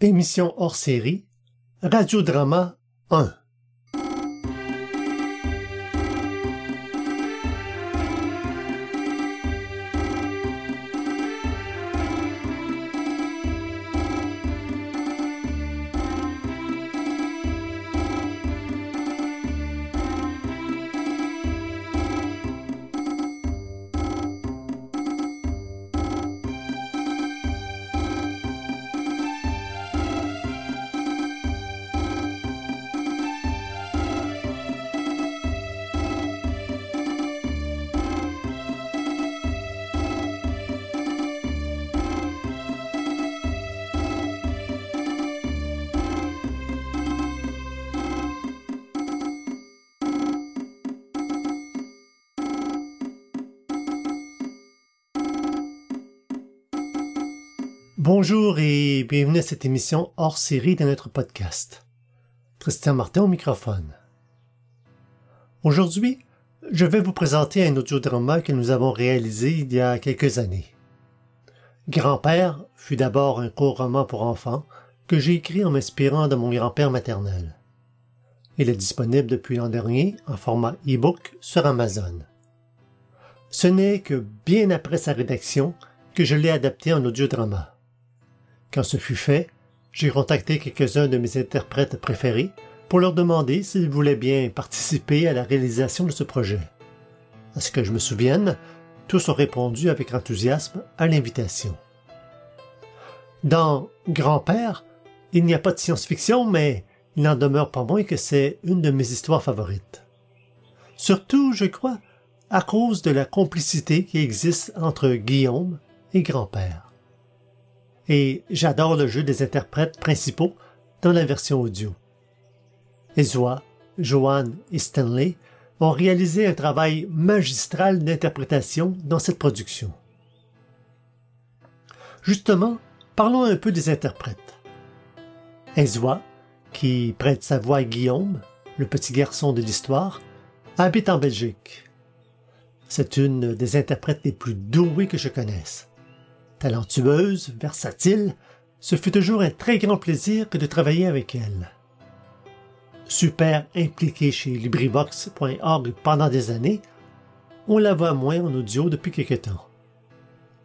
Émission hors série, Radiodrama 1. Bonjour et bienvenue à cette émission hors série de notre podcast. Christian Martin au microphone. Aujourd'hui, je vais vous présenter un audiodrama que nous avons réalisé il y a quelques années. Grand-père fut d'abord un court roman pour enfants que j'ai écrit en m'inspirant de mon grand-père maternel. Il est disponible depuis l'an dernier en format e-book sur Amazon. Ce n'est que bien après sa rédaction que je l'ai adapté en audiodrama. Quand ce fut fait, j'ai contacté quelques-uns de mes interprètes préférés pour leur demander s'ils voulaient bien participer à la réalisation de ce projet. À ce que je me souvienne, tous ont répondu avec enthousiasme à l'invitation. Dans Grand-père, il n'y a pas de science-fiction, mais il n'en demeure pas moins que c'est une de mes histoires favorites. Surtout, je crois, à cause de la complicité qui existe entre Guillaume et Grand-père et j'adore le jeu des interprètes principaux dans la version audio. Ezwa, Joanne et Stanley ont réalisé un travail magistral d'interprétation dans cette production. Justement, parlons un peu des interprètes. Ezwa, qui prête sa voix à Guillaume, le petit garçon de l'histoire, habite en Belgique. C'est une des interprètes les plus douées que je connaisse. Talentueuse, versatile, ce fut toujours un très grand plaisir que de travailler avec elle. Super impliquée chez LibriVox.org pendant des années, on la voit moins en audio depuis quelque temps.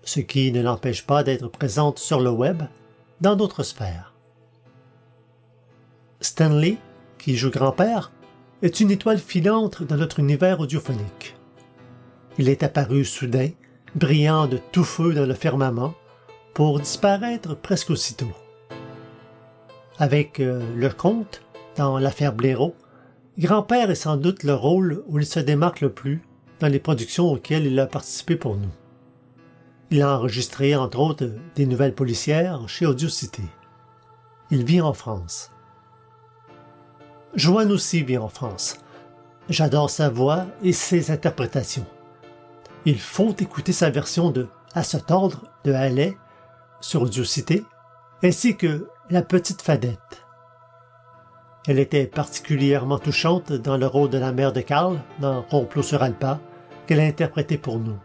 Ce qui ne l'empêche pas d'être présente sur le web dans d'autres sphères. Stanley, qui joue grand-père, est une étoile filante dans notre univers audiophonique. Il est apparu soudain brillant de tout feu dans le firmament, pour disparaître presque aussitôt. Avec euh, le comte, dans l'affaire Blaireau, Grand-père est sans doute le rôle où il se démarque le plus dans les productions auxquelles il a participé pour nous. Il a enregistré, entre autres, des nouvelles policières chez Audiocité. Il vit en France. Joanne aussi vit en France. J'adore sa voix et ses interprétations il faut écouter sa version de À se tordre de Hallet sur Audiocité, ainsi que La petite Fadette. Elle était particulièrement touchante dans le rôle de la mère de Karl dans Complot sur Alpa, qu'elle a interprété pour nous.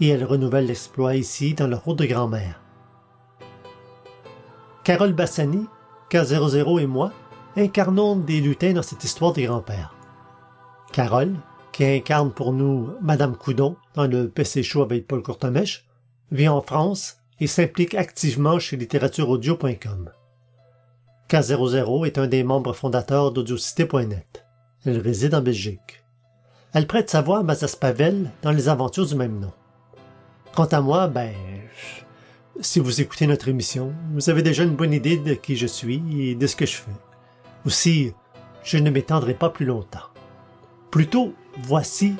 Et elle renouvelle l'exploit ici dans le rôle de grand-mère. Carole Bassani, K00 et moi incarnons des lutins dans cette histoire des grands-pères. Carole, qui incarne pour nous Madame Coudon dans le PC Show avec Paul Courtemèche, vit en France et s'implique activement chez littératureaudio.com. K00 est un des membres fondateurs d'audiocité.net. Elle réside en Belgique. Elle prête sa voix à Mazas Pavel dans les aventures du même nom. Quant à moi, ben, si vous écoutez notre émission, vous avez déjà une bonne idée de qui je suis et de ce que je fais. Aussi, je ne m'étendrai pas plus longtemps. Plutôt, voici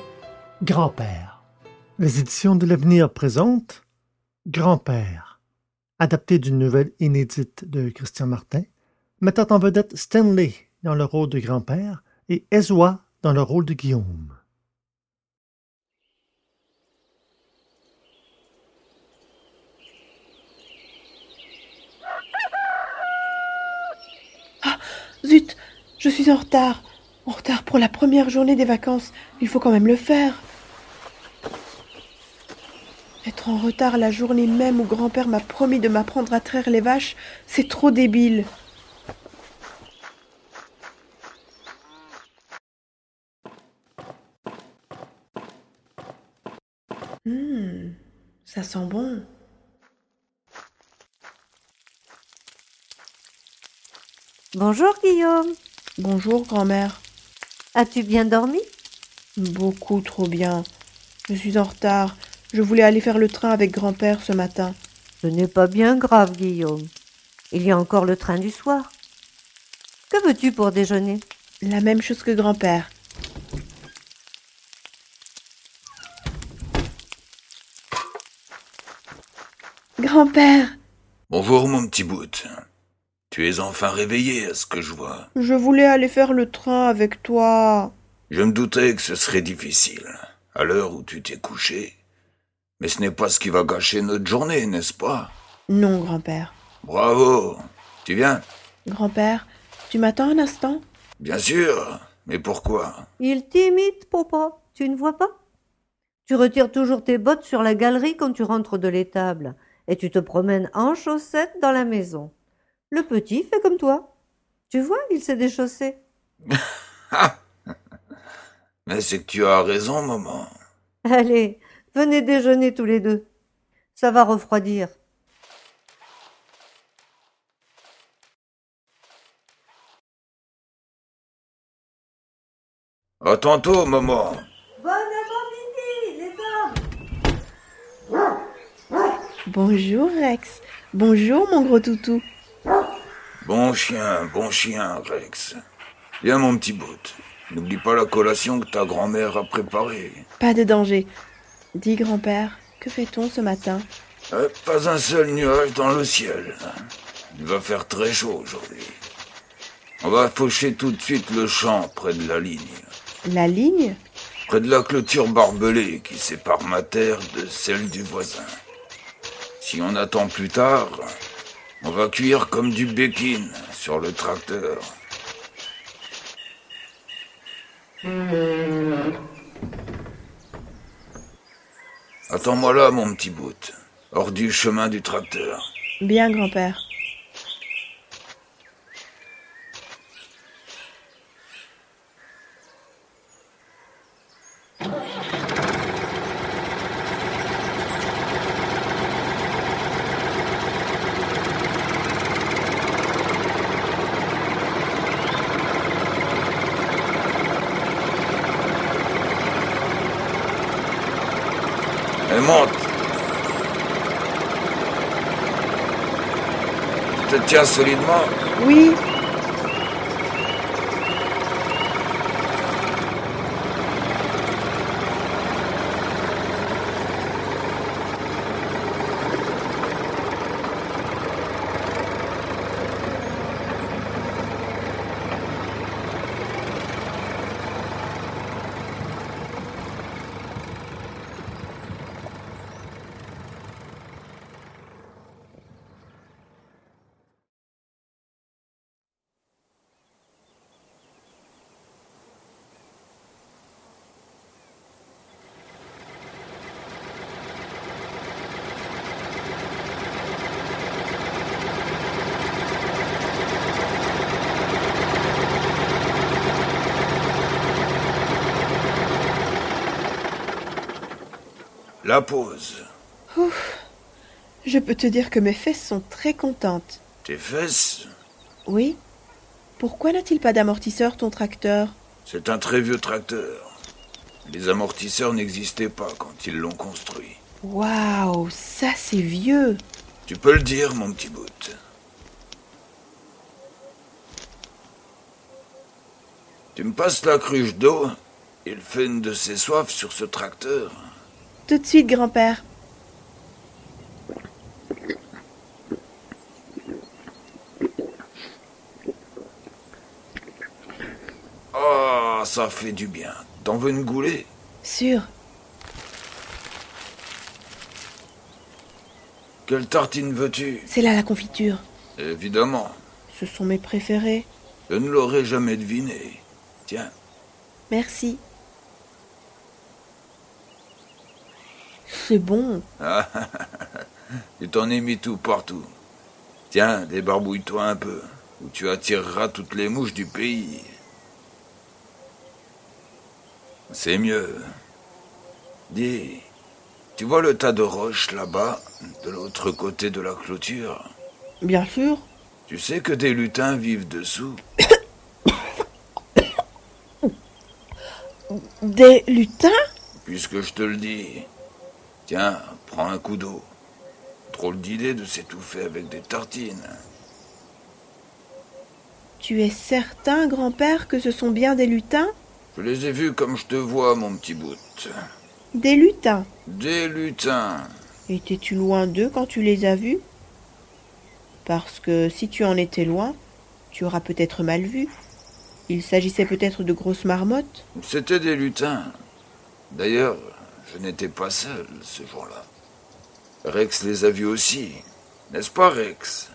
Grand-père. Les éditions de l'Avenir présentent Grand-père, adapté d'une nouvelle inédite de Christian Martin, mettant en vedette Stanley dans le rôle de grand-père et Ezwa dans le rôle de Guillaume. Ah, zut, je suis en retard. En retard pour la première journée des vacances. Il faut quand même le faire. Être en retard la journée même où grand-père m'a promis de m'apprendre à traire les vaches, c'est trop débile. Hum, ça sent bon. Bonjour Guillaume. Bonjour, grand-mère. As-tu bien dormi Beaucoup trop bien. Je suis en retard. Je voulais aller faire le train avec grand-père ce matin. Ce n'est pas bien grave, Guillaume. Il y a encore le train du soir. Que veux-tu pour déjeuner? La même chose que grand-père. Grand-père, Bonjour mon petit bout. Tu es enfin réveillé à ce que je vois. je voulais aller faire le train avec toi. Je me doutais que ce serait difficile, à l'heure où tu t'es couché. Mais ce n'est pas ce qui va gâcher notre journée, n'est-ce pas? Non, grand-père. Bravo Tu viens? Grand-père, tu m'attends un instant? Bien sûr Mais pourquoi? Il t'imite, papa. Tu ne vois pas? Tu retires toujours tes bottes sur la galerie quand tu rentres de l'étable, et tu te promènes en chaussettes dans la maison. Le petit fait comme toi. Tu vois, il s'est déchaussé. Mais c'est que tu as raison, maman. Allez, venez déjeuner tous les deux. Ça va refroidir. À tantôt, maman. Bon avant-midi, les hommes Bonjour, Rex. Bonjour, mon gros toutou. Bon chien, bon chien, Rex. Viens, mon petit bout. N'oublie pas la collation que ta grand-mère a préparée. Pas de danger. Dis, grand-père, que fait-on ce matin? Euh, pas un seul nuage dans le ciel. Il va faire très chaud aujourd'hui. On va faucher tout de suite le champ près de la ligne. La ligne? Près de la clôture barbelée qui sépare ma terre de celle du voisin. Si on attend plus tard, on va cuire comme du béquine sur le tracteur. Attends-moi là, mon petit bout, hors du chemin du tracteur. Bien, grand-père. Elle monte. Tiens solidement. Oui, La pause. je peux te dire que mes fesses sont très contentes. Tes fesses, Oui Pourquoi n'a-t-il pas d'amortisseur, ton tracteur? C'est un très vieux tracteur. Les amortisseurs n'existaient pas quand ils l'ont construit. Waouh, ça c'est vieux Tu peux le dire, mon petit bout. Tu me passes la cruche d'eau Il fait une de ses soifs sur ce tracteur. Tout de suite, grand-père. Oh, ça fait du bien. T'en veux une goulée? Sûr. Quelle tartine veux-tu? C'est là la confiture. Évidemment. Ce sont mes préférés. Je ne l'aurais jamais deviné. Tiens, Merci. C'est bon. tu t'en es mis tout partout. Tiens, débarbouille-toi un peu, ou tu attireras toutes les mouches du pays. C'est mieux. Dis, tu vois le tas de roches là-bas, de l'autre côté de la clôture? Bien sûr. Tu sais que des lutins vivent dessous? Des lutins? Puisque je te le dis. Tiens, prends un coup d'eau. Drôle d'idée de s'étouffer avec des tartines. Tu es certain, grand-père, que ce sont bien des lutins? Je les ai vus comme je te vois, mon petit bout. Des lutins? Des lutins. Étais-tu loin d'eux quand tu les as vus? Parce que si tu en étais loin, tu auras peut-être mal vu. Il s'agissait peut-être de grosses marmottes. C'étaient des lutins. D'ailleurs, je n'étais pas seul ce jour-là. Rex les a vus aussi. N'est-ce pas, Rex?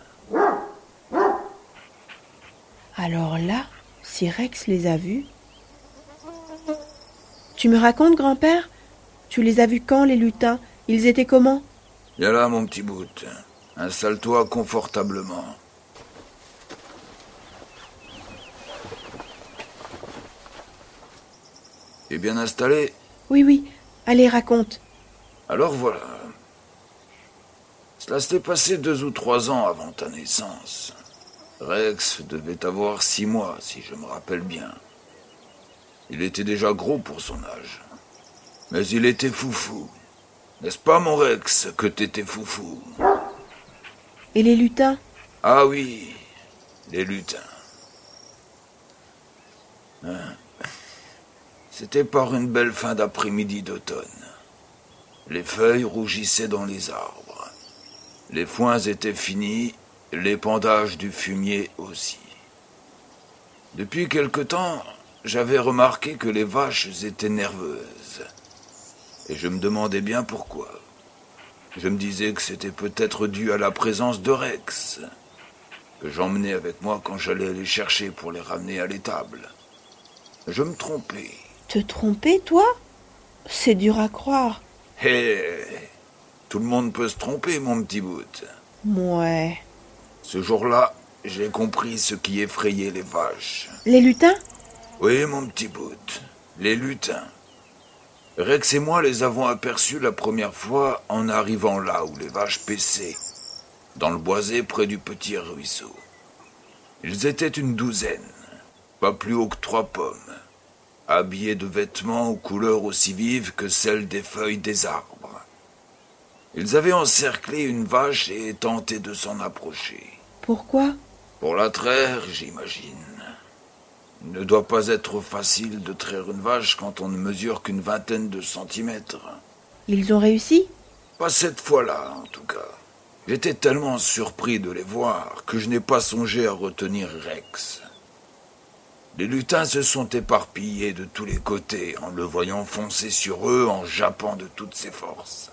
Alors là, si Rex les a vus. Tu me racontes, grand-père? Tu les as vus quand, les lutins? Ils étaient comment? Viens là, mon petit bout. Installe-toi confortablement. Et bien installé? Oui, oui. Allez, raconte. Alors voilà. Cela s'était passé deux ou trois ans avant ta naissance. Rex devait avoir six mois, si je me rappelle bien. Il était déjà gros pour son âge. Mais il était foufou. N'est-ce pas, mon Rex, que t'étais foufou? Et les lutins? Ah oui, les lutins. Hein? C'était par une belle fin d'après-midi d'automne. Les feuilles rougissaient dans les arbres. Les foins étaient finis, l'épandage du fumier aussi. Depuis quelque temps, j'avais remarqué que les vaches étaient nerveuses. Et je me demandais bien pourquoi. Je me disais que c'était peut-être dû à la présence de Rex, que j'emmenais avec moi quand j'allais les chercher pour les ramener à l'étable. Je me trompais. Te tromper, toi? C'est dur à croire. Hé Tout le monde peut se tromper, mon petit bout. Ouais. Ce jour-là, j'ai compris ce qui effrayait les vaches. Les lutins? Oui, mon petit bout. Les lutins. Rex et moi les avons aperçus la première fois en arrivant là où les vaches paissaient, dans le boisé près du petit ruisseau. Ils étaient une douzaine, pas plus haut que trois pommes, habillés de vêtements aux couleurs aussi vives que celles des feuilles des arbres. Ils avaient encerclé une vache et tenté de s'en approcher. Pourquoi? Pour la traire, j'imagine. Il ne doit pas être facile de traire une vache quand on ne mesure qu'une vingtaine de centimètres. Ils ont réussi? Pas cette fois-là, en tout cas. J'étais tellement surpris de les voir que je n'ai pas songé à retenir Rex. Les lutins se sont éparpillés de tous les côtés en le voyant foncer sur eux en jappant de toutes ses forces.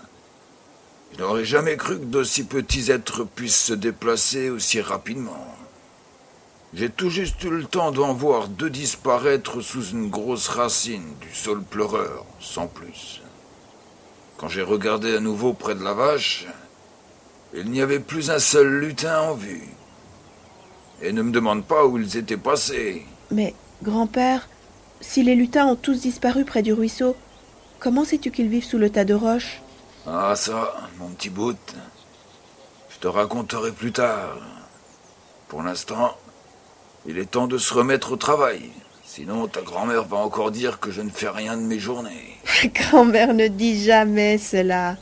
Je n'aurais jamais cru que d'aussi petits êtres puissent se déplacer aussi rapidement. J'ai tout juste eu le temps d'en voir deux disparaître sous une grosse racine du sol pleureur, sans plus. Quand j'ai regardé à nouveau près de la vache, il n'y avait plus un seul lutin en vue. Et ne me demande pas où ils étaient passés. Mais, grand-père, si les lutins ont tous disparu près du ruisseau, comment sais-tu qu'ils vivent sous le tas de roches? Ah ça, mon petit bout, je te raconterai plus tard. Pour l'instant, il est temps de se remettre au travail. Sinon, ta grand-mère va encore dire que je ne fais rien de mes journées. Grand-mère ne dit jamais cela.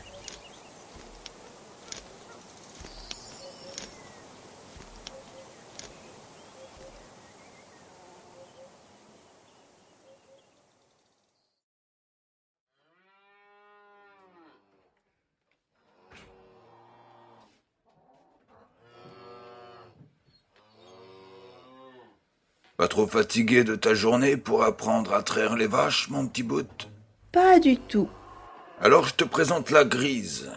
Pas trop fatigué de ta journée pour apprendre à traire les vaches, mon petit bout Pas du tout. Alors je te présente la grise.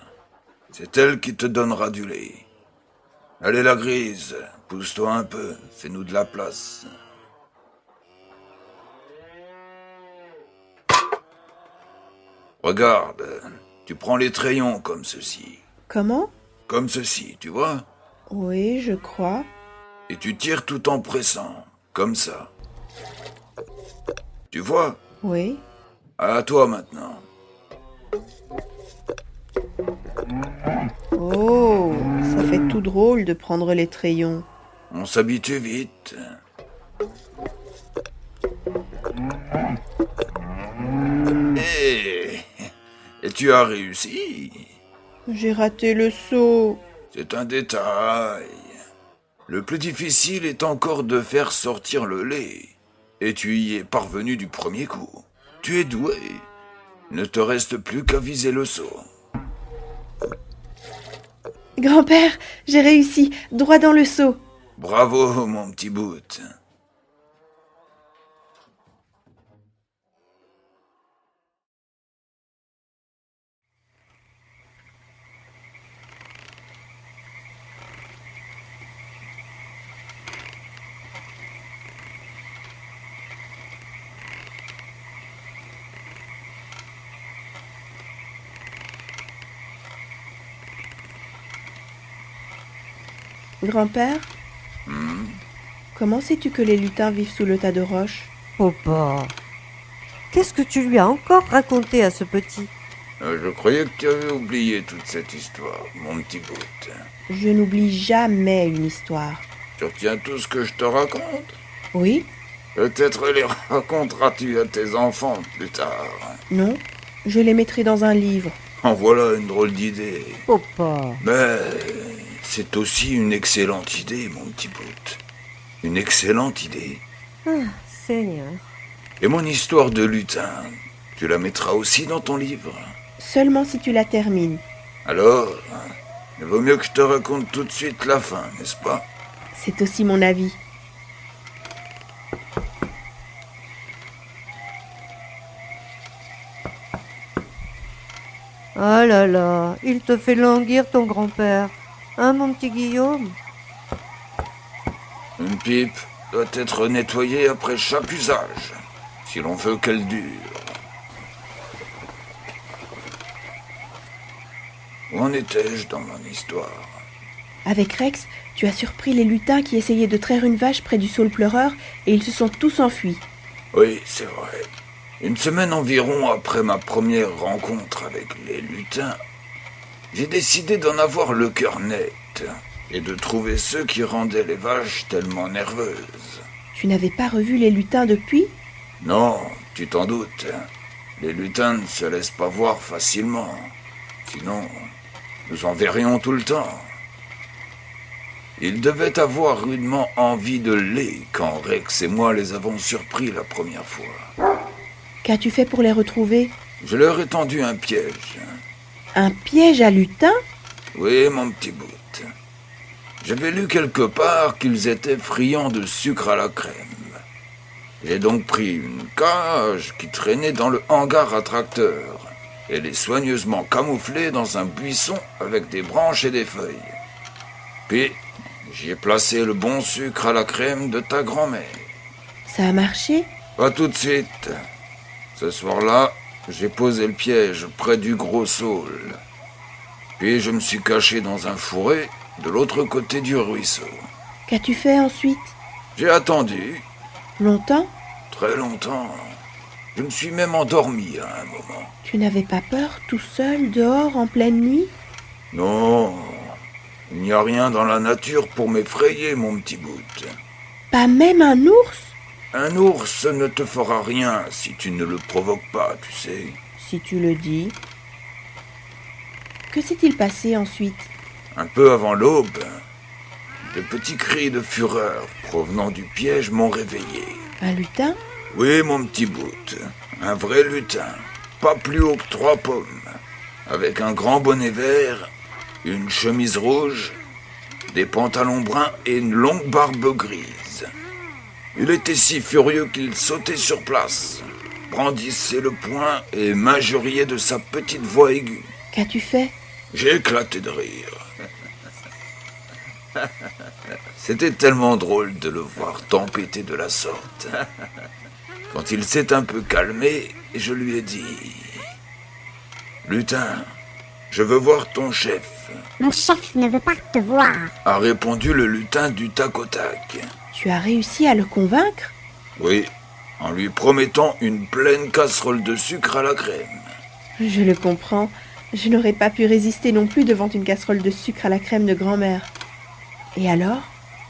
C'est elle qui te donnera du lait. Allez la grise, pousse-toi un peu, fais-nous de la place. Regarde, Tu prends les trayons comme ceci. Comment? Comme ceci, tu vois? Oui, je crois. Et tu tires tout en pressant. Comme ça. Tu vois? Oui. À toi maintenant. Oh, ça fait tout drôle de prendre les trayons. On s'habitue vite. Et... Et tu as réussi? J'ai raté le saut. C'est un détail. Le plus difficile est encore de faire sortir le lait. Et tu y es parvenu du premier coup. Tu es doué. Ne te reste plus qu'à viser le seau. Grand-père, j'ai réussi, droit dans le seau. Bravo, mon petit bout. Grand-père Comment sais-tu que les lutins vivent sous le tas de roches? Papa, qu'est-ce que tu lui as encore raconté à ce petit? Euh, Je croyais que tu avais oublié toute cette histoire, mon petit bout. Je n'oublie jamais une histoire. Tu retiens tout ce que je te raconte? Oui Peut-être les raconteras-tu à tes enfants plus tard. Non Je les mettrai dans un livre. En voilà une drôle d'idée. Papa, Mais c'est aussi une excellente idée, mon petit bout. Une excellente idée. Seigneur. Et mon histoire de lutin, tu la mettras aussi dans ton livre Seulement si tu la termines. Alors, il vaut mieux que je te raconte tout de suite la fin, n'est-ce pas? C'est aussi mon avis. Ah là là, il te fait languir ton grand-père. Hein, mon petit Guillaume Une pipe doit être nettoyée après chaque usage, si l'on veut qu'elle dure. Où en étais-je dans mon histoire? Avec Rex, tu as surpris les lutins qui essayaient de traire une vache près du saule pleureur et ils se sont tous enfuis. Oui, c'est vrai. Une semaine environ après ma première rencontre avec les lutins, j'ai décidé d'en avoir le cœur net et de trouver ceux qui rendaient les vaches tellement nerveuses. Tu n'avais pas revu les lutins depuis? Non, tu t'en doutes. Les lutins ne se laissent pas voir facilement. Sinon, nous en verrions tout le temps. Ils devaient avoir rudement envie de lait quand Rex et moi les avons surpris la première fois. Qu'as-tu fait pour les retrouver? Je leur ai tendu un piège. Un piège à lutins Oui, mon petit bout. J'avais lu quelque part qu'ils étaient friands de sucre à la crème. J'ai donc pris une cage qui traînait dans le hangar à tracteur et l'ai soigneusement camouflée dans un buisson avec des branches et des feuilles. Puis, j'y ai placé le bon sucre à la crème de ta grand-mère. Ça a marché? Pas tout de suite. Ce soir-là, j'ai posé le piège près du gros saule. Puis je me suis caché dans un fourré de l'autre côté du ruisseau. Qu'as-tu fait ensuite? J'ai attendu Longtemps? Très longtemps. Je me suis même endormi à un moment. Tu n'avais pas peur tout seul dehors en pleine nuit? Non, il n'y a rien dans la nature pour m'effrayer, mon petit bout. Pas même un ours? Un ours ne te fera rien si tu ne le provoques pas, tu sais. Si tu le dis. Que s'est-il passé ensuite? Un peu avant l'aube, de petits cris de fureur provenant du piège m'ont réveillé. Un lutin? Oui, mon petit bout, un vrai lutin, pas plus haut que trois pommes, avec un grand bonnet vert, une chemise rouge, des pantalons bruns et une longue barbe grise. Il était si furieux qu'il sautait sur place, brandissait le poing et m'injuriait de sa petite voix aiguë. Qu'as-tu fait? J'ai éclaté de rire. C'était tellement drôle de le voir tempêter de la sorte. Quand il s'est un peu calmé, je lui ai dit Lutin, Je veux voir ton chef, Mon chef ne veut pas te voir. a répondu le lutin du tac au tac. Tu as réussi à le convaincre Oui, en lui promettant une pleine casserole de sucre à la crème. Je le comprends. Je n'aurais pas pu résister non plus devant une casserole de sucre à la crème de grand-mère. Et alors?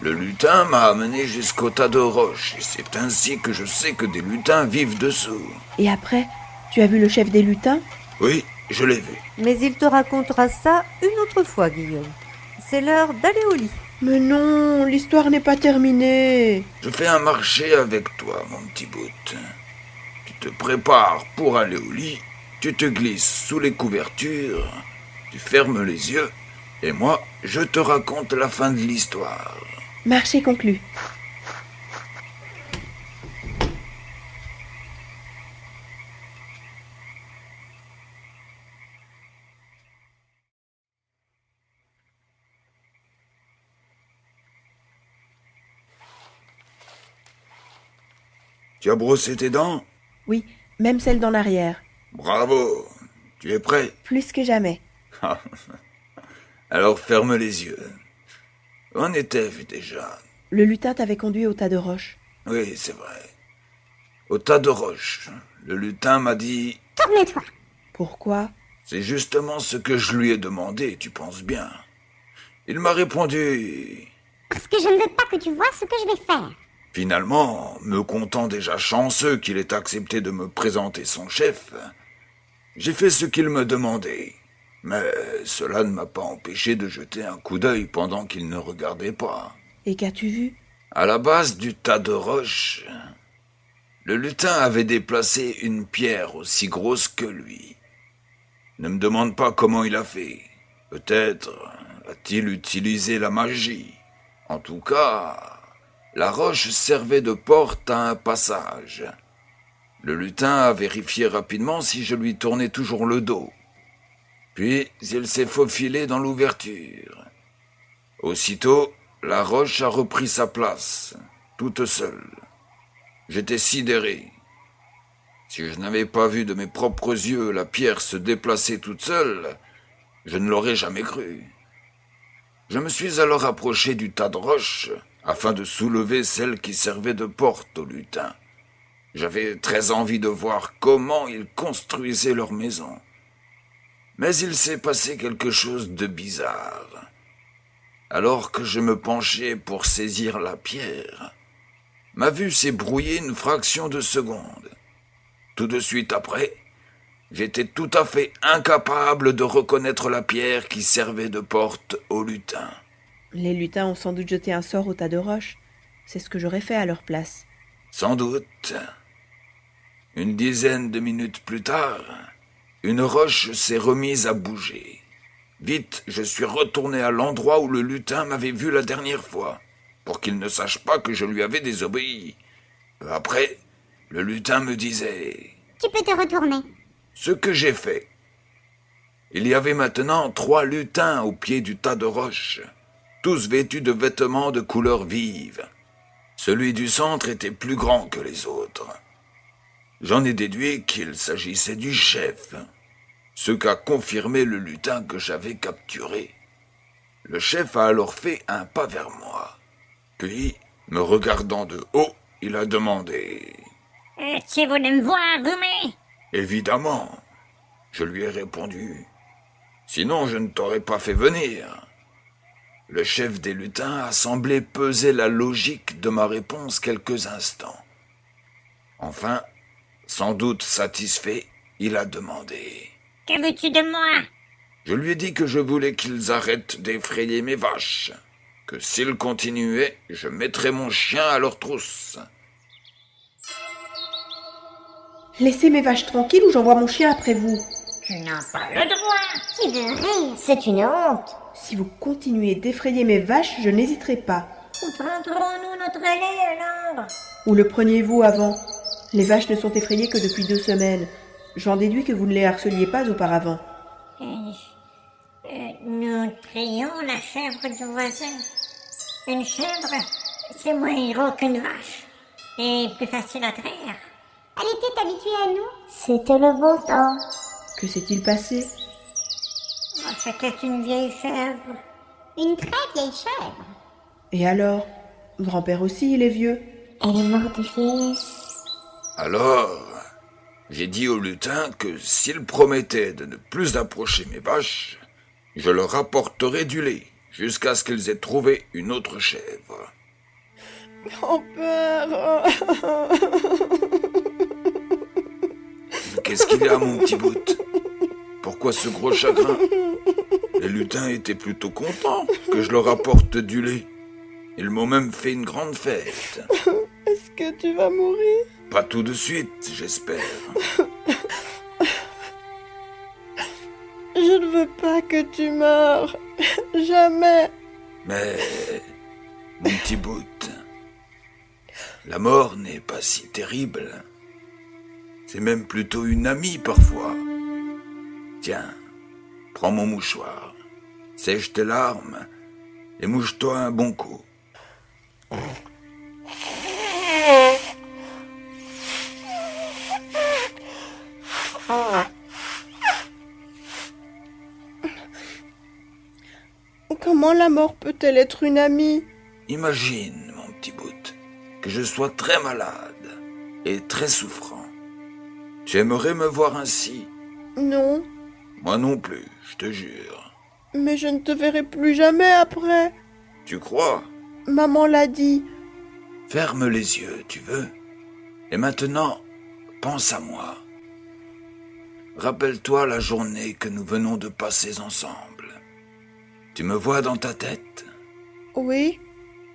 Le lutin m'a amené jusqu'au tas de roches, et c'est ainsi que je sais que des lutins vivent dessous. Et après, tu as vu le chef des lutins? Oui, je l'ai vu. Mais il te racontera ça une autre fois, Guillaume. C'est l'heure d'aller au lit. Mais non, l'histoire n'est pas terminée. Je fais un marché avec toi, mon petit bout. Tu te prépares pour aller au lit, tu te glisses sous les couvertures, tu fermes les yeux, et moi, je te raconte la fin de l'histoire. Marché conclu. Tu as brossé tes dents Oui, même celle d'en arrière. Bravo Tu es prêt Plus que jamais. Alors ferme les yeux. Où en étais-je déjà? Le lutin t'avait conduit au tas de roches. Oui, c'est vrai. Au tas de roches, le lutin m'a dit Tourne-toi. Pourquoi? C'est justement ce que je lui ai demandé, tu penses bien. Il m'a répondu Parce que je ne veux pas que tu vois ce que je vais faire. Finalement, me comptant déjà chanceux qu'il ait accepté de me présenter son chef, j'ai fait ce qu'il me demandait. Mais cela ne m'a pas empêché de jeter un coup d'œil pendant qu'il ne regardait pas. Et qu'as-tu vu? À la base du tas de roches, le lutin avait déplacé une pierre aussi grosse que lui. Ne me demande pas comment il a fait. Peut-être a-t-il utilisé la magie. En tout cas, la roche servait de porte à un passage. Le lutin a vérifié rapidement si je lui tournais toujours le dos. Puis il s'est faufilé dans l'ouverture. Aussitôt, la roche a repris sa place, toute seule. J'étais sidéré. Si je n'avais pas vu de mes propres yeux la pierre se déplacer toute seule, je ne l'aurais jamais cru. Je me suis alors approché du tas de roches afin de soulever celle qui servait de porte au lutin. J'avais très envie de voir comment ils construisaient leur maison. Mais il s'est passé quelque chose de bizarre. Alors que je me penchais pour saisir la pierre, ma vue s'est brouillée une fraction de seconde. Tout de suite après, j'étais tout à fait incapable de reconnaître la pierre qui servait de porte au lutin. Les lutins ont sans doute jeté un sort au tas de roches. C'est ce que j'aurais fait à leur place. Sans doute. Une dizaine de minutes plus tard, une roche s'est remise à bouger. Vite, je suis retourné à l'endroit où le lutin m'avait vu la dernière fois, pour qu'il ne sache pas que je lui avais désobéi. Peu après, le lutin me disait Tu peux te retourner. ce que j'ai fait. Il y avait maintenant trois lutins au pied du tas de roches, tous vêtus de vêtements de couleur vive. Celui du centre était plus grand que les autres. J'en ai déduit qu'il s'agissait du chef, ce qu'a confirmé le lutin que j'avais capturé. Le chef a alors fait un pas vers moi. Puis, me regardant de haut, il a demandé Euh, tu voulais me voir, Goumé Évidemment. Je lui ai répondu. Sinon, je ne t'aurais pas fait venir. Le chef des lutins a semblé peser la logique de ma réponse quelques instants. Enfin, sans doute satisfait, il a demandé. Que veux-tu de moi? Je lui ai dit que je voulais qu'ils arrêtent d'effrayer mes vaches, que s'ils continuaient, je mettrais mon chien à leur trousse. Laissez mes vaches tranquilles ou j'envoie mon chien après vous. Tu n'as pas le droit. Tu veux rire C'est une honte. Si vous continuez d'effrayer mes vaches, je n'hésiterai pas. Où prendrons-nous notre lait alors? Ou le preniez-vous avant? Les vaches ne sont effrayées que depuis deux semaines. J'en déduis que vous ne les harceliez pas auparavant. Euh, euh, Nous trions la chèvre du voisin. Une chèvre, c'est moins gros qu'une vache. Et plus facile à traire. Elle était habituée à nous. C'était le bon temps. Que s'est-il passé? C'était une vieille chèvre. Une très vieille chèvre. Et alors Grand-père aussi, il est vieux. Elle est morte de vieillesse. Alors, j'ai dit au lutin que s'il promettait de ne plus approcher mes vaches, je leur apporterai du lait jusqu'à ce qu'ils aient trouvé une autre chèvre. Grand-père Qu'est-ce qu'il y a, mon petit bout? Pourquoi ce gros chagrin Les lutins étaient plutôt contents que je leur apporte du lait. Ils m'ont même fait une grande fête. Est-ce que tu vas mourir? Pas tout de suite, j'espère. Je ne veux pas que tu meurs. Jamais. Mais, mon petit bout, la mort n'est pas si terrible. C'est même plutôt une amie parfois. Tiens, prends mon mouchoir, sèche tes larmes et mouche-toi un bon coup. Comment la mort peut-elle être une amie? Imagine, mon petit bout, que je sois très malade et très souffrant. Tu aimerais me voir ainsi? Non, Moi non plus, je te jure. mais je ne te verrai plus jamais après. Tu crois? Maman l'a dit. Ferme les yeux, tu veux Et maintenant, pense à moi. Rappelle-toi la journée que nous venons de passer ensemble. Tu me vois dans ta tête? Oui,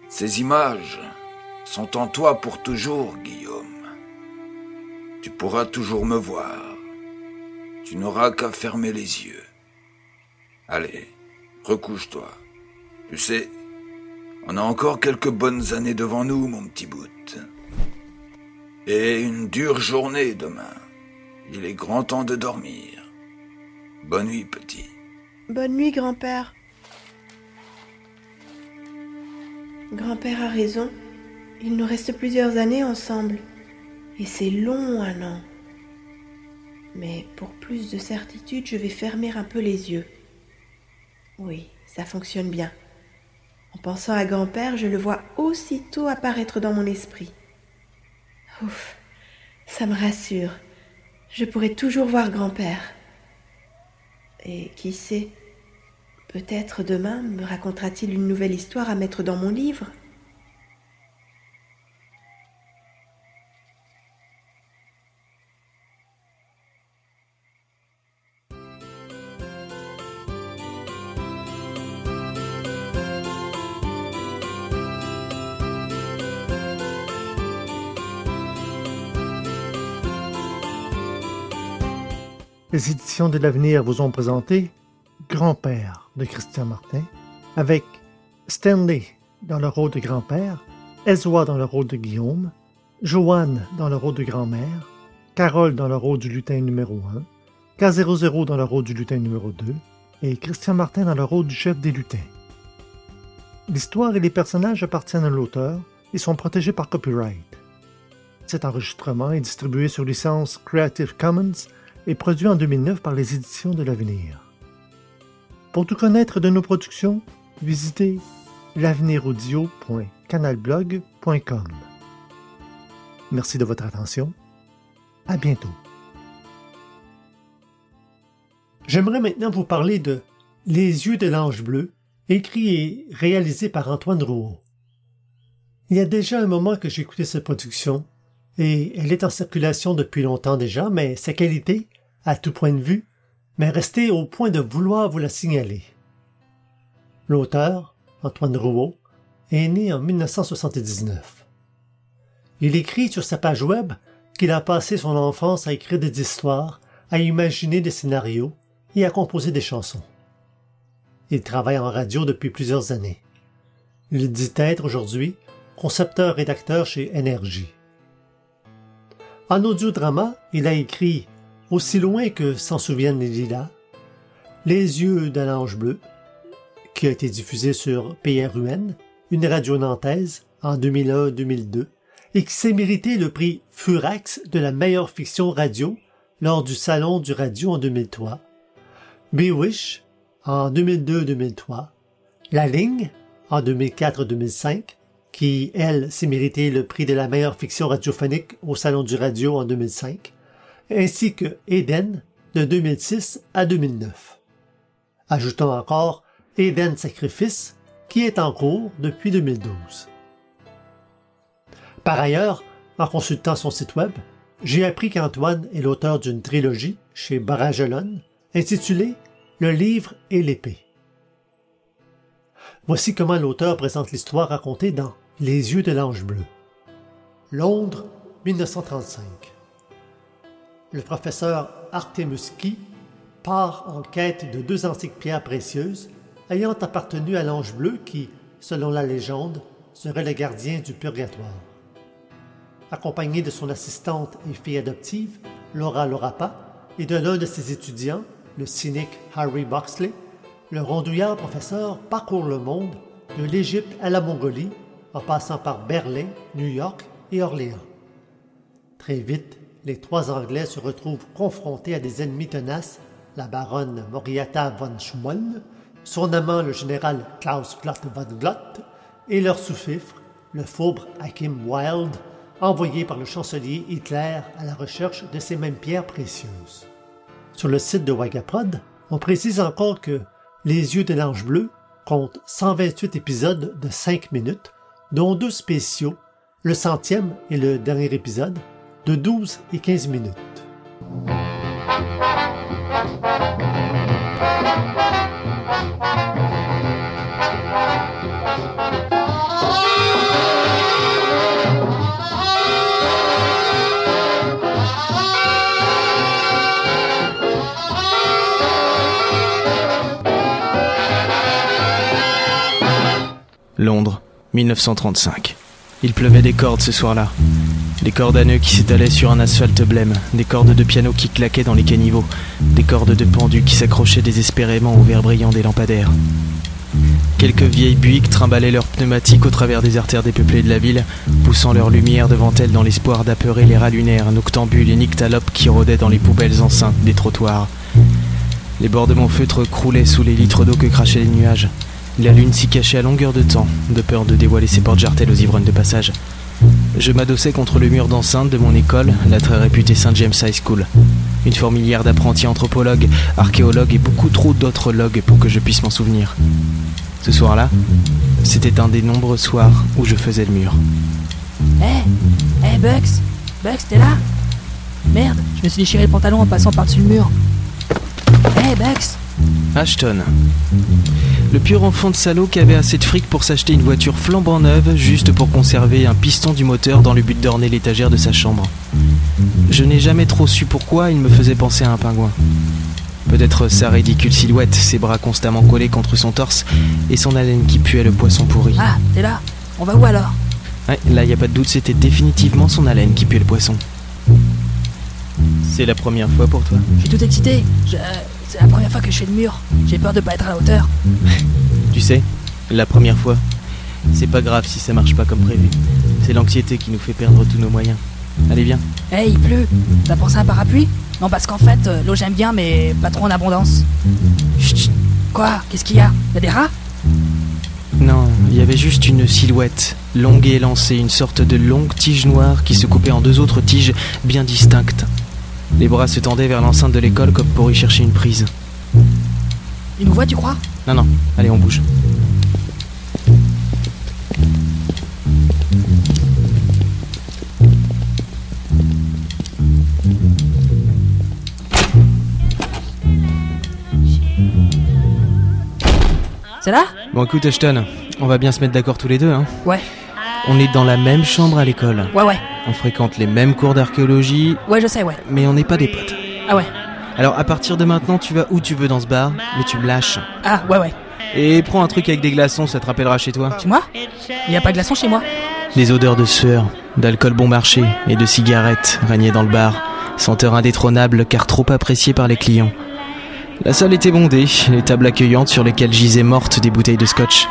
Ces images sont en toi pour toujours, Guillaume. Tu pourras toujours me voir. Tu n'auras qu'à fermer les yeux. Allez, recouche-toi. Tu sais, on a encore quelques bonnes années devant nous, mon petit bout. Et une dure journée demain. Il est grand temps de dormir. Bonne nuit, petit. bonne nuit, grand-père. Grand-père a raison. Il nous reste plusieurs années ensemble. Et c'est long un an. Mais pour plus de certitude, je vais fermer un peu les yeux. Oui, ça fonctionne bien. En pensant à grand-père, je le vois aussitôt apparaître dans mon esprit. Ouf, ça me rassure. Je pourrai toujours voir grand-père. Et qui sait, peut-être demain me racontera-t-il une nouvelle histoire à mettre dans mon livre? Les éditions de l'avenir vous ont présenté Grand-père de Christian Martin, avec Stanley dans le rôle de grand-père, Ezra dans le rôle de Guillaume, Joanne dans le rôle de grand-mère, Carole dans le rôle du lutin numéro 1, K00 dans le rôle du lutin numéro 2 et Christian Martin dans le rôle du chef des lutins. L'histoire et les personnages appartiennent à l'auteur et sont protégés par copyright. Cet enregistrement est distribué sur licence Creative Commons et produit en 2009 par les éditions de l'Avenir. Pour tout connaître de nos productions, visitez l'aveniraudio.canalblog.com. Merci de votre attention. À bientôt. J'aimerais maintenant vous parler de Les yeux de l'ange bleu, écrit et réalisé par Antoine Rouault. Il y a déjà un moment que j'ai écouté cette production, et elle est en circulation depuis longtemps déjà, mais sa qualité, à tout point de vue, m'est restée au point de vouloir vous la signaler. L'auteur, Antoine Rouault, est né en 1979. Il écrit sur sa page web qu'il a passé son enfance à écrire des histoires, à imaginer des scénarios et à composer des chansons. Il travaille en radio depuis plusieurs années. Il dit être aujourd'hui concepteur-rédacteur chez NRJ. En audiodrama, il a écrit Aussi loin que s'en souviennent les lilas, Les yeux d'un ange bleu, qui a été diffusé sur PRUN, une radio nantaise, en 2001-2002, et qui s'est mérité le prix Furax de la meilleure fiction radio lors du Salon du Radio en 2003. Bewitch, en 2002-2003, La Ligne en 2004-2005, qui, elle, s'est mérité le prix de la meilleure fiction radiophonique au Salon du Radio en 2005, ainsi que Eden de 2006 à 2009. Ajoutons encore Eden Sacrifice, qui est en cours depuis 2012. Par ailleurs, en consultant son site web, j'ai appris qu'Antoine est l'auteur d'une trilogie chez Baragelon intitulée Le livre et l'épée. Voici comment l'auteur présente l'histoire racontée dans Les yeux de l'ange bleu. Londres, 1935. Le professeur Artemuski part en quête de deux antiques pierres précieuses ayant appartenu à l'ange bleu qui, selon la légende, serait le gardien du purgatoire. Accompagné de son assistante et fille adoptive, Laura Lorapa, et de l'un de ses étudiants, le cynique Harry Boxley, le rondouillard professeur parcourt le monde, de l'Égypte à la Mongolie, en passant par Berlin, New York et Orléans. Très vite, les trois Anglais se retrouvent confrontés à des ennemis tenaces, la baronne Moriata von Schmoll, son amant le général Klaus Glott von Glott, et leur sous-fifre, le faubre Hakim Wild, envoyé par le chancelier Hitler à la recherche de ces mêmes pierres précieuses. Sur le site de Wagaprod, on précise encore que Les yeux de l'ange bleu compte 128 épisodes de 5 minutes, dont deux spéciaux, le centième et le dernier épisode, de 12 et 15 minutes. Londres, 1935. Il pleuvait des cordes ce soir-là. Des cordes à nœuds qui s'étalaient sur un asphalte blême, des cordes de piano qui claquaient dans les caniveaux, des cordes de pendus qui s'accrochaient désespérément au verre brillant des lampadaires. Quelques vieilles Buick trimballaient leurs pneumatiques au travers des artères dépeuplées de la ville, poussant leur lumière devant elles dans l'espoir d'apeurer les rats lunaires, noctambules et nyctalopes qui rôdaient dans les poubelles enceintes des trottoirs. Les bords de mon feutre croulaient sous les litres d'eau que crachaient les nuages. La lune s'y cachait à longueur de temps, de peur de dévoiler ses portes jartelles aux ivrognes de passage. Je m'adossais contre le mur d'enceinte de mon école, la très réputée St. James High School. Une fourmilière d'apprentis anthropologues, archéologues et beaucoup trop d'autres logs pour que je puisse m'en souvenir. Ce soir-là, c'était un des nombreux soirs où je faisais le mur. Hé Hé Bugs Bugs, t'es là? Merde, je me suis déchiré le pantalon en passant par-dessus le mur. Hé Bugs Ashton. Le pur enfant de salaud qui avait assez de fric pour s'acheter une voiture flambant neuve juste pour conserver un piston du moteur dans le but d'orner l'étagère de sa chambre. Je n'ai jamais trop su pourquoi il me faisait penser à un pingouin. Peut-être sa ridicule silhouette, ses bras constamment collés contre son torse et son haleine qui puait le poisson pourri. Ah, t'es là On va où alors? Ouais, là, y a pas de doute, c'était définitivement son haleine qui puait le poisson. C'est la première fois pour toi? Je suis tout excité. Je- C'est la première fois que je fais le mur. J'ai peur de pas être à la hauteur. Tu sais, la première fois, c'est pas grave si ça marche pas comme prévu. C'est l'anxiété qui nous fait perdre tous nos moyens. Allez, viens. Hé, il pleut. T'as pensé à un parapluie? Non, parce qu'en fait, euh, l'eau j'aime bien, mais pas trop en abondance. Chut, chut. Quoi? Qu'est-ce qu'il y a? Y'a des rats? Non, il y avait juste une silhouette, longue et élancée, une sorte de longue tige noire qui se coupait en deux autres tiges bien distinctes. Les bras se tendaient vers l'enceinte de l'école comme pour y chercher une prise. Il nous voit, tu crois? Non, non, allez, on bouge. C'est là Bon, écoute, Ashton, on va bien se mettre d'accord tous les deux, hein. Ouais, On est dans la même chambre à l'école. ouais, ouais. On fréquente les mêmes cours d'archéologie, Ouais, je sais, ouais. mais on n'est pas des potes. Ah ouais. Alors, à partir de maintenant, tu vas où tu veux dans ce bar, mais tu me lâches. Ah, ouais, ouais. Et prends un truc avec des glaçons, ça te rappellera chez toi. Chez moi? Il y a pas de glaçons chez moi Des odeurs de sueur, d'alcool bon marché et de cigarettes régnaient dans le bar, senteur indétrônable car trop appréciée par les clients. La salle était bondée, les tables accueillantes sur lesquelles gisaient mortes des bouteilles de scotch.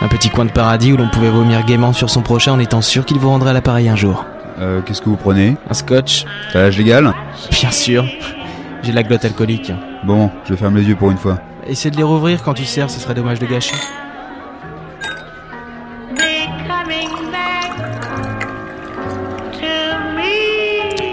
Un petit coin de paradis où l'on pouvait vomir gaiement sur son prochain en étant sûr qu'il vous rendrait l'appareil un jour. Euh, qu'est-ce que vous prenez Un scotch T'as l'âge légal Bien sûr. J'ai la glotte alcoolique. Bon, je ferme les yeux pour une fois. Essaie de les rouvrir quand tu sers, ce serait dommage de gâcher.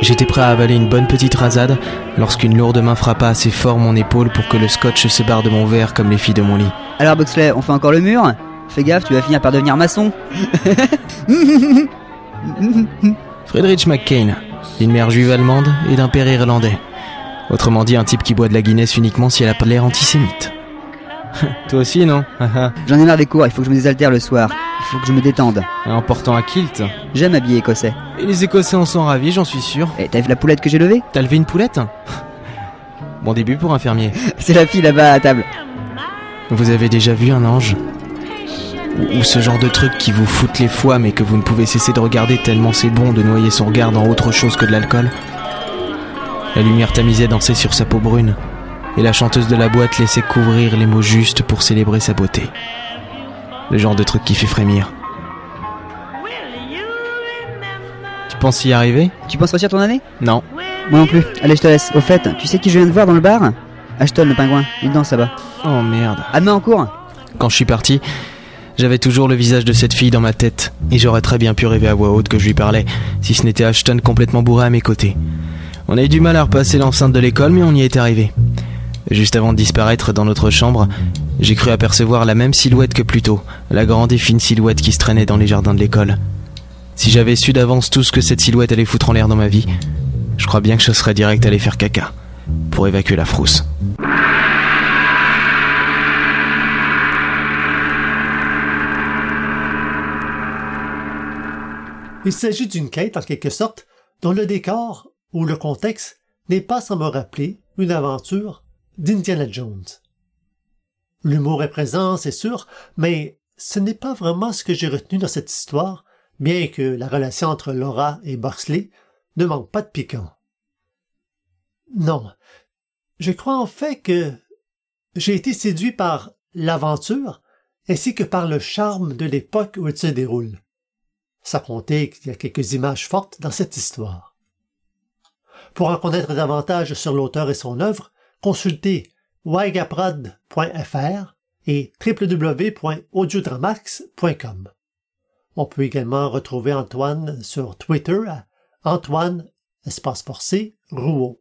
J'étais prêt à avaler une bonne petite rasade lorsqu'une lourde main frappa assez fort mon épaule pour que le scotch se barre de mon verre comme les filles de mon lit. Alors Boxley, on fait encore le mur? Fais gaffe, tu vas finir par devenir maçon. Friedrich McCain, d'une mère juive allemande et d'un père irlandais. Autrement dit, un type qui boit de la Guinness uniquement si elle a l'air antisémite. Toi aussi, non? J'en ai marre des cours, il faut que je me désaltère le soir. Il faut que je me détende. En portant un kilt J'aime habiller écossais. Et les Écossais en sont ravis, j'en suis sûr. Et t'as vu la poulette que j'ai levée? T'as levé une poulette? Bon début pour un fermier. C'est la fille là-bas à table. Vous avez déjà vu un ange? Ou, ou ce genre de truc qui vous fout les foies mais que vous ne pouvez cesser de regarder tellement c'est bon de noyer son regard dans autre chose que de l'alcool La lumière tamisée dansait sur sa peau brune et la chanteuse de la boîte laissait couvrir les mots justes pour célébrer sa beauté. Le genre de truc qui fait frémir. Tu penses y arriver? Tu penses réussir ton année? Non. Moi non plus. Allez, je te laisse. Au fait, tu sais qui je viens de voir dans le bar? Ashton le pingouin. Il danse là-bas. Oh merde. À demain en cours Quand je suis parti, j'avais toujours le visage de cette fille dans ma tête, et j'aurais très bien pu rêver à voix haute que je lui parlais, si ce n'était Ashton complètement bourré à mes côtés. On a eu du mal à repasser l'enceinte de l'école, mais on y est arrivé. Juste avant de disparaître dans notre chambre, j'ai cru apercevoir la même silhouette que plus tôt, la grande et fine silhouette qui se traînait dans les jardins de l'école. Si j'avais su d'avance tout ce que cette silhouette allait foutre en l'air dans ma vie, je crois bien que je serais direct allé faire caca, pour évacuer la frousse. Il s'agit d'une quête, en quelque sorte, dont le décor ou le contexte n'est pas sans me rappeler une aventure d'Indiana Jones. L'humour est présent, c'est sûr, mais ce n'est pas vraiment ce que j'ai retenu dans cette histoire, bien que la relation entre Laura et Boxley ne manque pas de piquant. Non, je crois en fait que j'ai été séduit par l'aventure ainsi que par le charme de l'époque où elle se déroule. Sans compter qu'il y a quelques images fortes dans cette histoire. Pour en connaître davantage sur l'auteur et son œuvre, consultez wigaprod.fr et www.audiodramax.com. On peut également retrouver Antoine sur Twitter à Antoine, espace forcé, Rouault.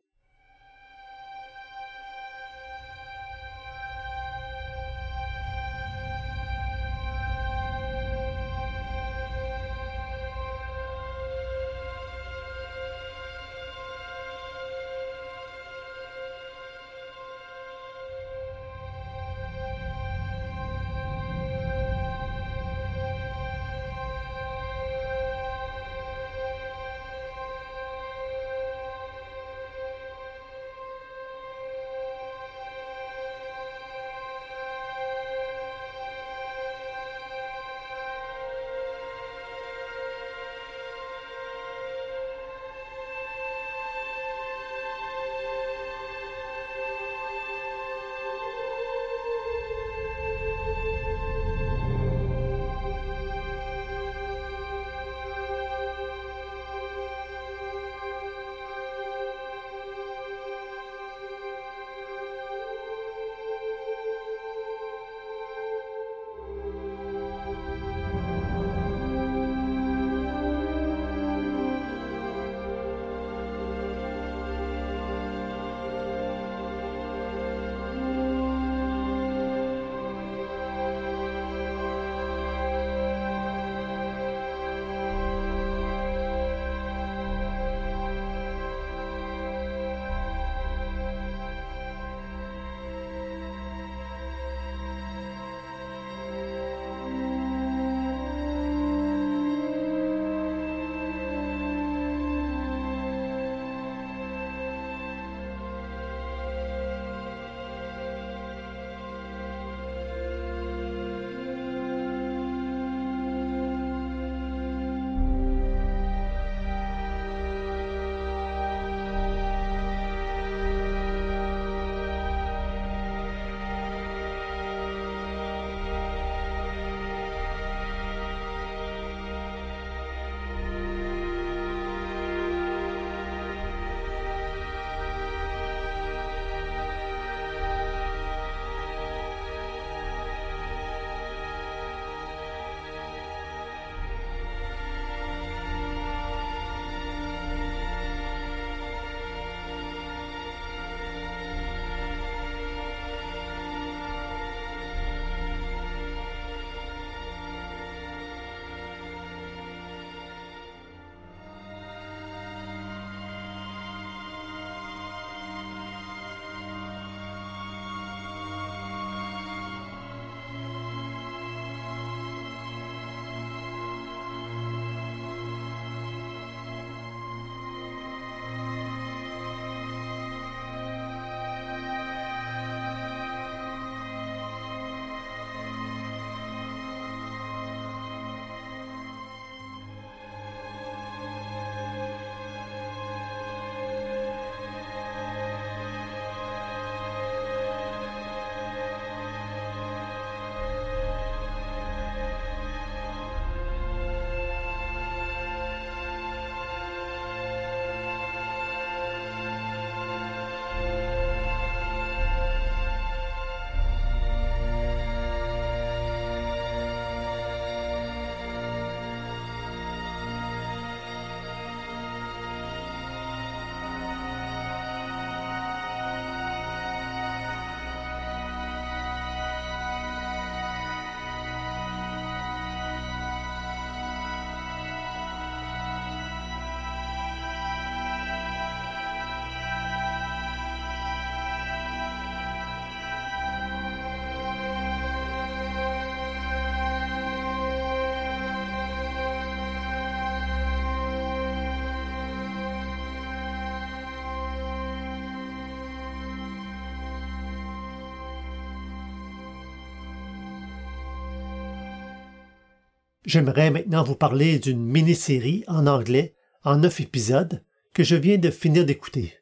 J'aimerais maintenant vous parler d'une mini-série en anglais en neuf épisodes que je viens de finir d'écouter.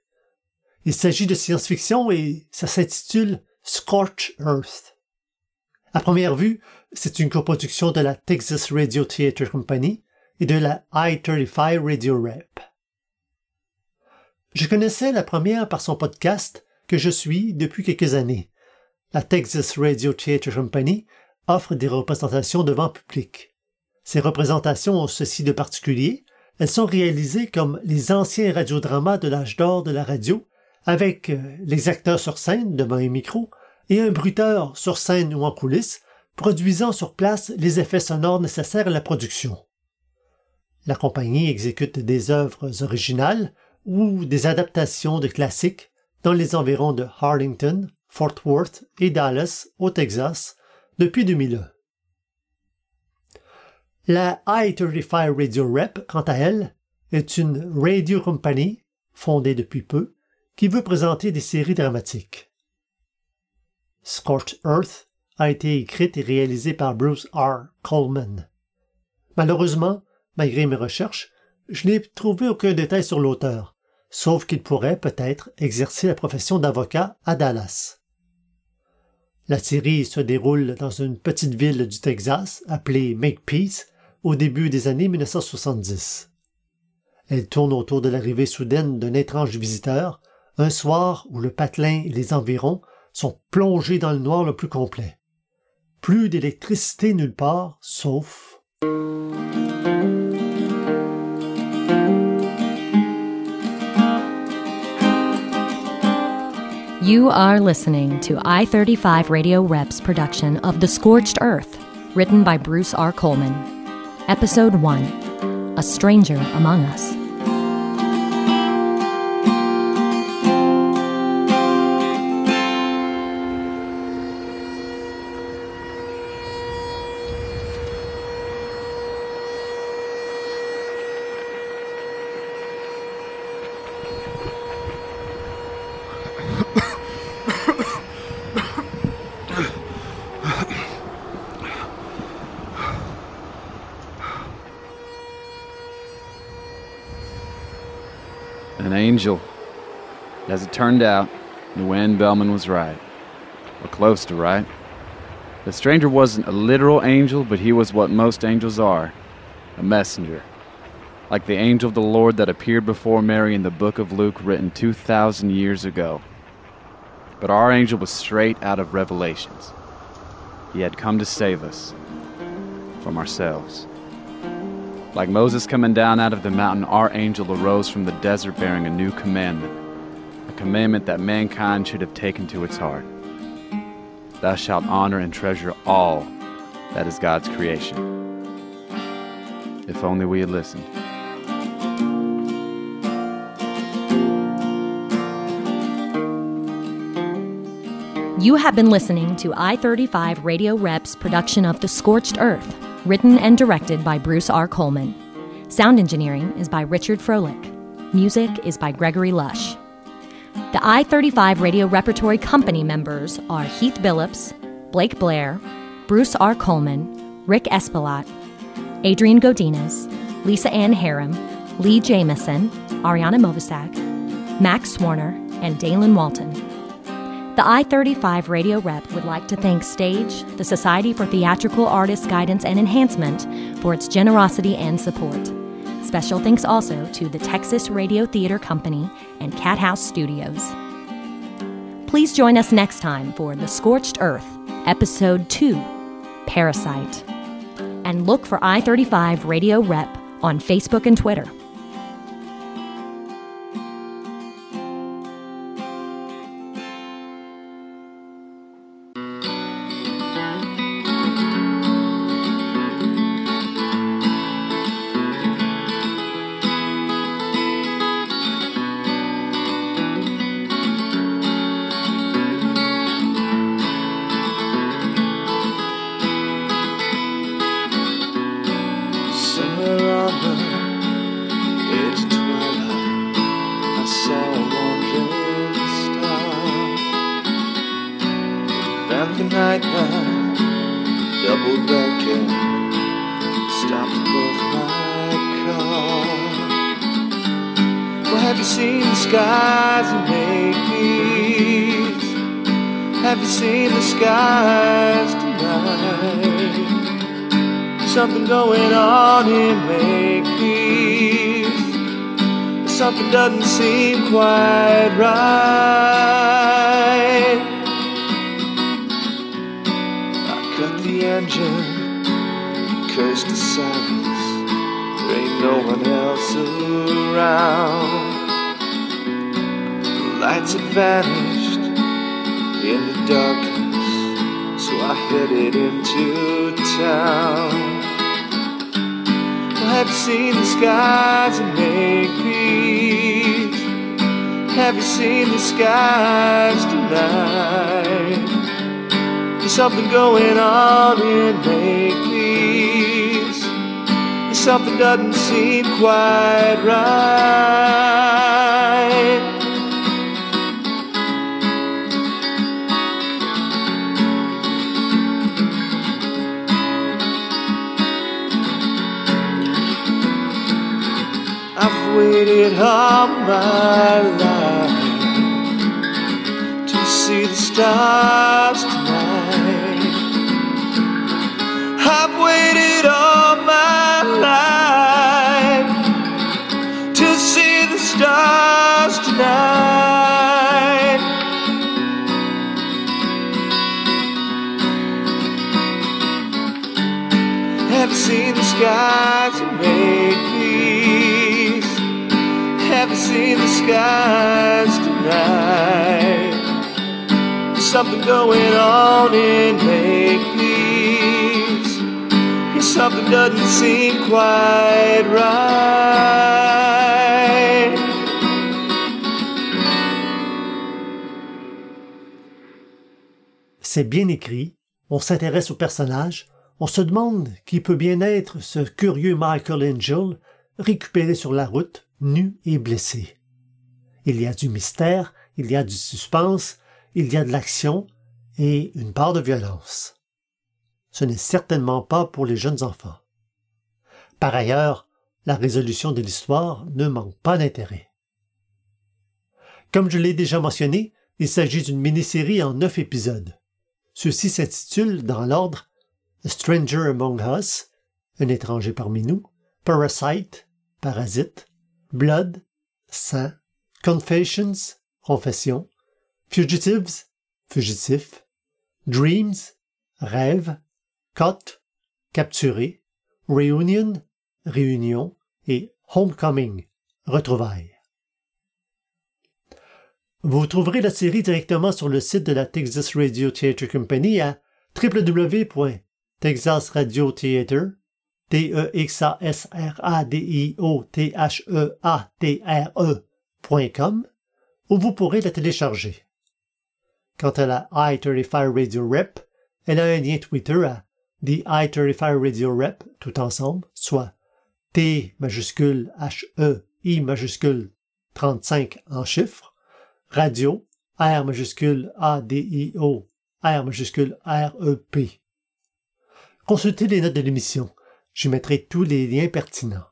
Il s'agit de science-fiction et ça s'intitule Scorch Earth. À première vue, c'est une coproduction de la Texas Radio Theatre Company et de la I-35 Radio Rep. Je connaissais la première par son podcast que je suis depuis quelques années. La Texas Radio Theatre Company offre des représentations devant public. Ces représentations ont ceci de particulier, elles sont réalisées comme les anciens radiodramas de l'âge d'or de la radio, avec euh, les acteurs sur scène devant un micro et un bruiteur sur scène ou en coulisses, produisant sur place les effets sonores nécessaires à la production. La compagnie exécute des œuvres originales ou des adaptations de classiques dans les environs de Harlington, Fort Worth et Dallas, au Texas, depuis 2001. La I-35 Radio Rep, quant à elle, est une radio company, fondée depuis peu, qui veut présenter des séries dramatiques. Scorched Earth a été écrite et réalisée par Bruce R. Coleman. Malheureusement, malgré mes recherches, je n'ai trouvé aucun détail sur l'auteur, sauf qu'il pourrait peut-être exercer la profession d'avocat à Dallas. La série se déroule dans une petite ville du Texas appelée Makepeace au début des années 1970. Elle tourne autour de l'arrivée soudaine d'un étrange visiteur, un soir où le patelin et les environs sont plongés dans le noir le plus complet. Plus d'électricité nulle part, sauf... You are listening to I 35 Radio Reps production of The Scorched Earth, written by Bruce R. Coleman. Episode 1 A Stranger Among Us. An angel. As it turned out, Nguyen Bellman was right. Or close to right. The stranger wasn't a literal angel, but he was what most angels are a messenger. Like the angel of the Lord that appeared before Mary in the book of Luke, written 2,000 years ago. But our angel was straight out of Revelations. He had come to save us from ourselves. Like Moses coming down out of the mountain, our angel arose from the desert bearing a new commandment, a commandment that mankind should have taken to its heart. Thou shalt honor and treasure all that is God's creation. If only we had listened. You have been listening to I 35 Radio Reps production of The Scorched Earth, written and directed by Bruce R. Coleman. Sound engineering is by Richard Froelich. Music is by Gregory Lush. The I 35 Radio Repertory Company members are Heath Billups, Blake Blair, Bruce R. Coleman, Rick Espelot, Adrian Godinez, Lisa Ann Harem, Lee Jamison, Ariana Movasak, Max Swarner, and Dalen Walton. The I 35 Radio Rep would like to thank Stage, the Society for Theatrical Artists Guidance and Enhancement, for its generosity and support. Special thanks also to the Texas Radio Theater Company and Cat House Studios. Please join us next time for The Scorched Earth, Episode 2 Parasite. And look for I 35 Radio Rep on Facebook and Twitter. Have you seen the skies and make peace? Have you seen the skies tonight? There's something going on in make peace. Something doesn't seem quite right. I've waited all my life to see the stars tonight. I've waited all my life to see the stars tonight. Have you seen the skies peace? Have you seen the skies tonight? There's something going on in make peace. Something doesn't seem quite right. C'est bien écrit, on s'intéresse au personnage, on se demande qui peut bien être ce curieux Michael Angel récupéré sur la route, nu et blessé. Il y a du mystère, il y a du suspense, il y a de l'action et une part de violence. Ce n'est certainement pas pour les jeunes enfants. Par ailleurs, la résolution de l'histoire ne manque pas d'intérêt. Comme je l'ai déjà mentionné, il s'agit d'une mini-série en neuf épisodes. Ceux-ci s'intitulent, dans l'ordre, A Stranger Among Us, Un étranger parmi nous, Parasite, Parasite, Blood, Sang, Confessions, Confession, Fugitives, Fugitif, Dreams, Rêve, Caught, Capturé, Reunion, Réunion et Homecoming, Retrouvailles. Vous trouverez la série directement sur le site de la Texas Radio Theatre Company à www.texasradiotheatre, t e x a s r a d i o t h e a t r e.com, où vous pourrez la télécharger. Quant à la I-35 Radio Rep, elle a un lien Twitter à The I-35 Radio Rep, tout ensemble, soit T majuscule H-E, I majuscule 35 en chiffres, radio, R majuscule A-D-I-O, R majuscule R-E-P. Consultez les notes de l'émission. Je mettrai tous les liens pertinents.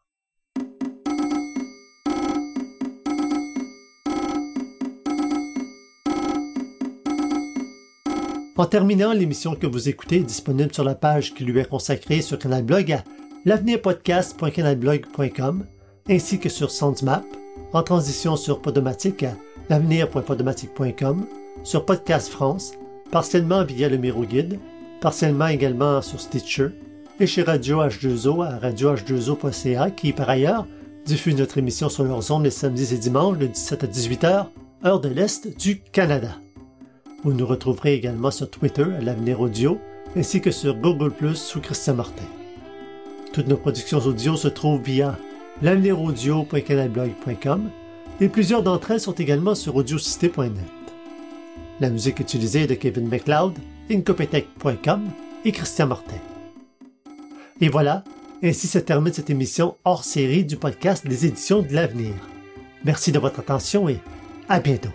En terminant, l'émission que vous écoutez est disponible sur la page qui lui est consacrée sur Canal Blog l'avenirpodcast.canalblog.com ainsi que sur SoundMap, en transition sur Podomatic à l'avenir.podomatic.com, sur Podcast France, partiellement via le Miro Guide, partiellement également sur Stitcher, et chez Radio H2O à radioh2o.ca qui, par ailleurs, diffuse notre émission sur leurs ondes les samedis et dimanches de 17 à 18 heures, heure de l'Est du Canada. Vous nous retrouverez également sur Twitter à l'avenir audio, ainsi que sur Google Plus sous Christian Martin. Toutes nos productions audio se trouvent via l'aveniraudio.canalblog.com et plusieurs d'entre elles sont également sur audiocité.net. La musique utilisée est de Kevin MacLeod, incopetech.com et Christian Martin. Et voilà, ainsi se termine cette émission hors série du podcast des éditions de l'avenir. Merci de votre attention et à bientôt.